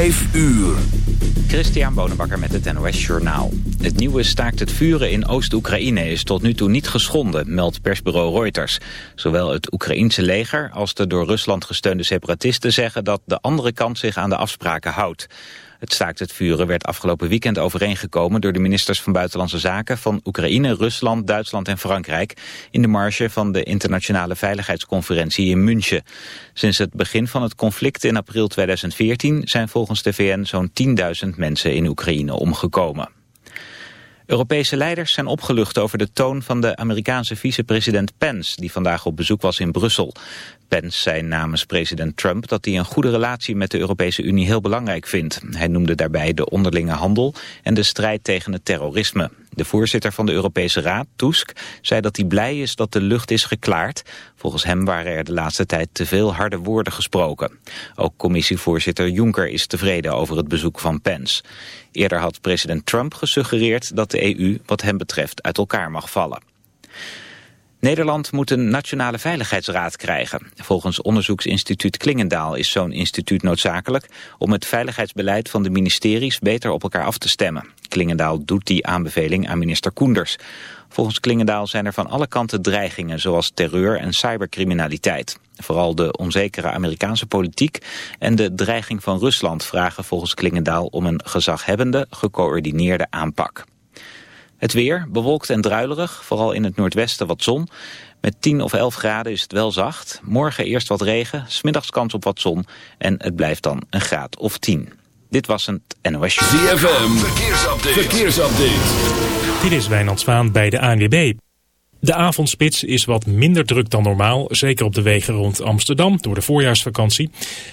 5 uur. Christian Bonenbakker met het NOS Journaal. Het nieuwe staakt het vuren in Oost-Oekraïne is tot nu toe niet geschonden, meldt persbureau Reuters. Zowel het Oekraïense leger als de door Rusland gesteunde separatisten zeggen dat de andere kant zich aan de afspraken houdt. Het staakt het vuren werd afgelopen weekend overeengekomen door de ministers van Buitenlandse Zaken van Oekraïne, Rusland, Duitsland en Frankrijk in de marge van de internationale veiligheidsconferentie in München. Sinds het begin van het conflict in april 2014 zijn volgens de VN zo'n 10.000 mensen in Oekraïne omgekomen. Europese leiders zijn opgelucht over de toon van de Amerikaanse vicepresident Pence, die vandaag op bezoek was in Brussel. Pence zei namens president Trump dat hij een goede relatie met de Europese Unie heel belangrijk vindt. Hij noemde daarbij de onderlinge handel en de strijd tegen het terrorisme. De voorzitter van de Europese Raad, Tusk, zei dat hij blij is dat de lucht is geklaard. Volgens hem waren er de laatste tijd te veel harde woorden gesproken. Ook commissievoorzitter Juncker is tevreden over het bezoek van Pence. Eerder had president Trump gesuggereerd dat de EU wat hem betreft uit elkaar mag vallen. Nederland moet een nationale veiligheidsraad krijgen. Volgens onderzoeksinstituut Klingendaal is zo'n instituut noodzakelijk... om het veiligheidsbeleid van de ministeries beter op elkaar af te stemmen. Klingendaal doet die aanbeveling aan minister Koenders. Volgens Klingendaal zijn er van alle kanten dreigingen... zoals terreur en cybercriminaliteit. Vooral de onzekere Amerikaanse politiek en de dreiging van Rusland... vragen volgens Klingendaal om een gezaghebbende, gecoördineerde aanpak. Het weer, bewolkt en druilerig, vooral in het noordwesten wat zon. Met 10 of 11 graden is het wel zacht. Morgen eerst wat regen, smiddags kans op wat zon. En het blijft dan een graad of 10. Dit was een NOS Show. ZFM, verkeersupdate. verkeersupdate. Dit is Wijnand Zwaan bij de ANWB. De avondspits is wat minder druk dan normaal, zeker op de wegen rond Amsterdam door de voorjaarsvakantie.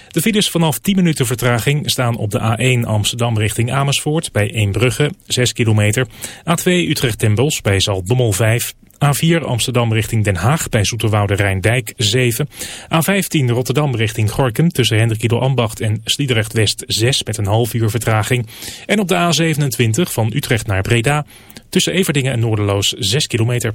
De files vanaf 10 minuten vertraging staan op de A1 Amsterdam richting Amersfoort bij Eembrugge 6 kilometer. A2 Utrecht ten Bos bij Zaltbommel 5. A4 Amsterdam richting Den Haag bij Zoeterwoude Rijndijk 7. A15 Rotterdam richting Gorkum tussen Hendrikido Ambacht en Sliedrecht West 6 met een half uur vertraging. En op de A27 van Utrecht naar Breda tussen Everdingen en Noorderloos 6 kilometer.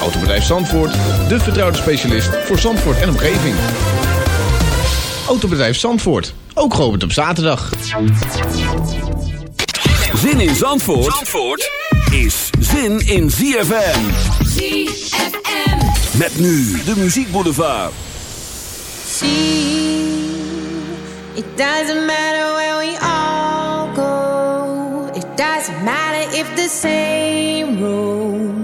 Autobedrijf Zandvoort, de vertrouwde specialist voor Zandvoort en omgeving. Autobedrijf Zandvoort, ook geopend op zaterdag. Zin in Zandvoort, Zandvoort is zin in ZFM. ZFM. Met nu de muziekboulevard. See, it doesn't matter where we all go. It doesn't matter if the same road.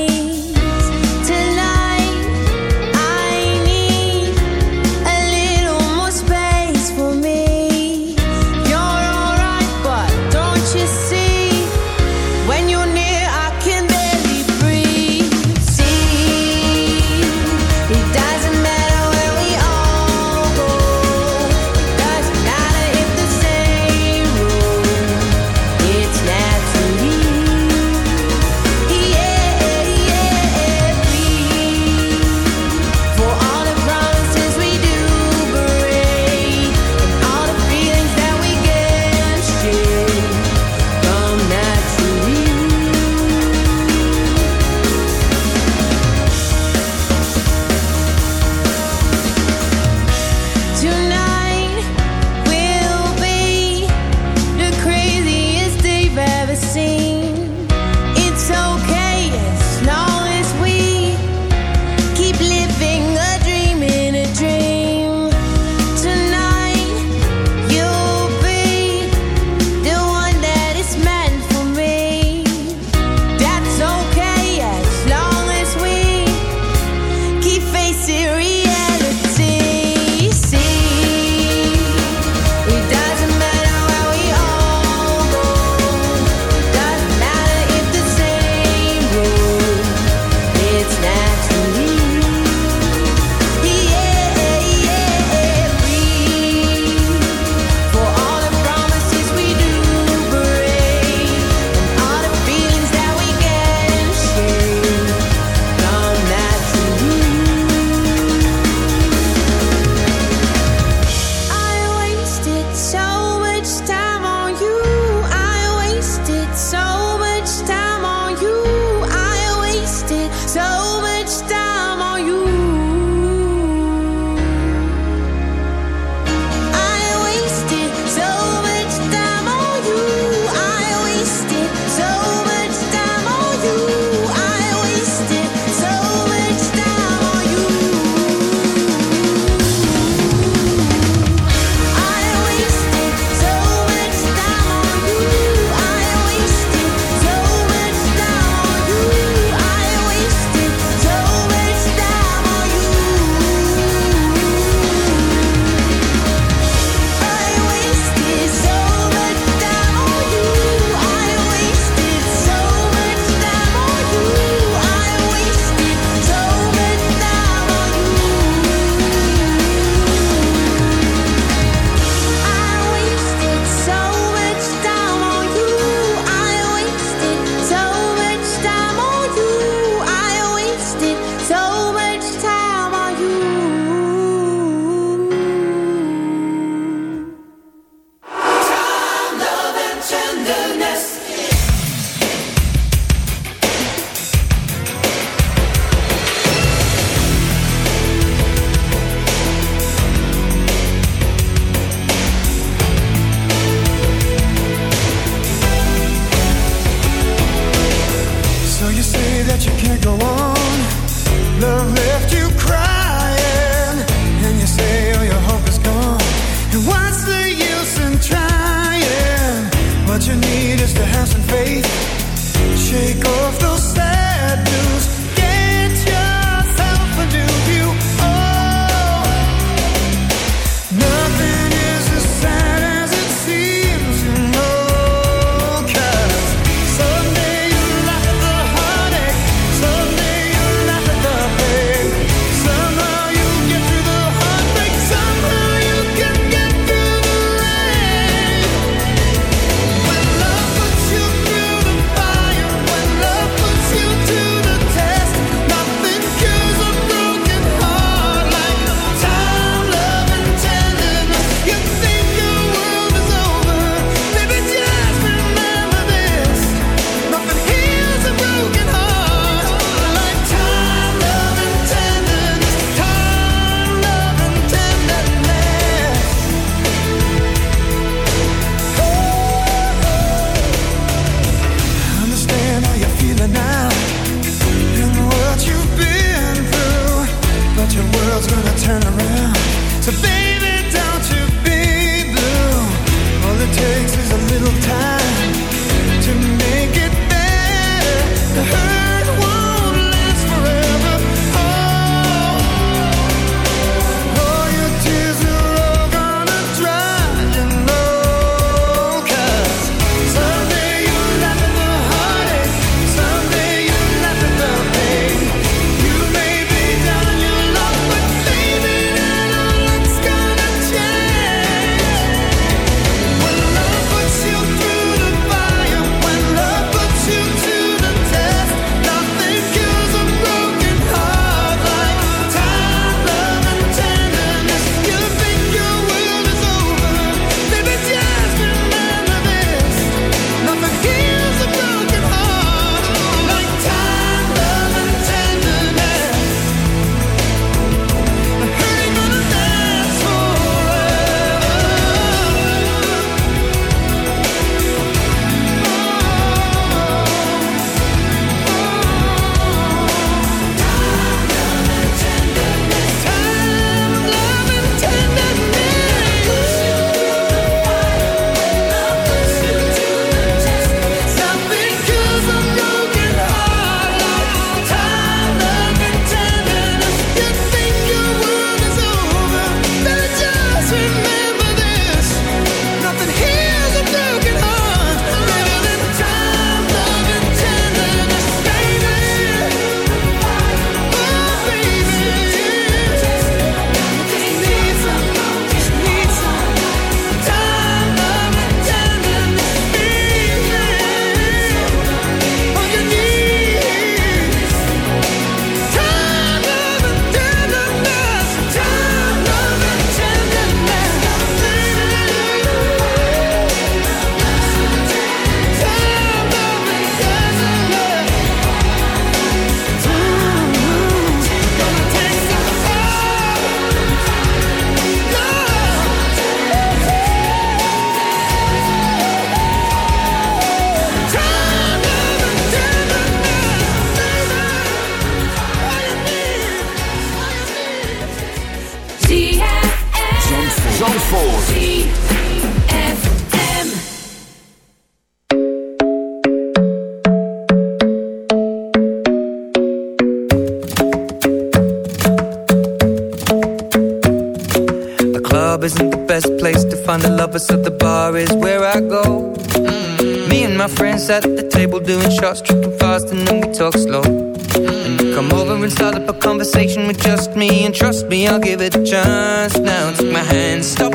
conversation with just me. And trust me, I'll give it a chance. Now take my hand, stop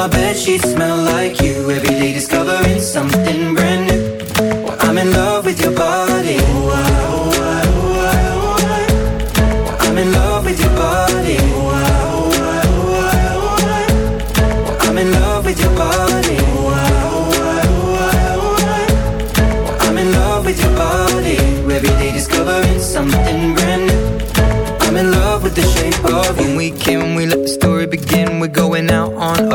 my bed sheets smell like you.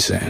I say.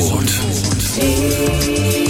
Zandvoort.